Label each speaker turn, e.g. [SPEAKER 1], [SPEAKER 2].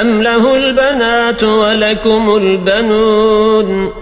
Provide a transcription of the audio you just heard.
[SPEAKER 1] أم له البنات ولكم البنون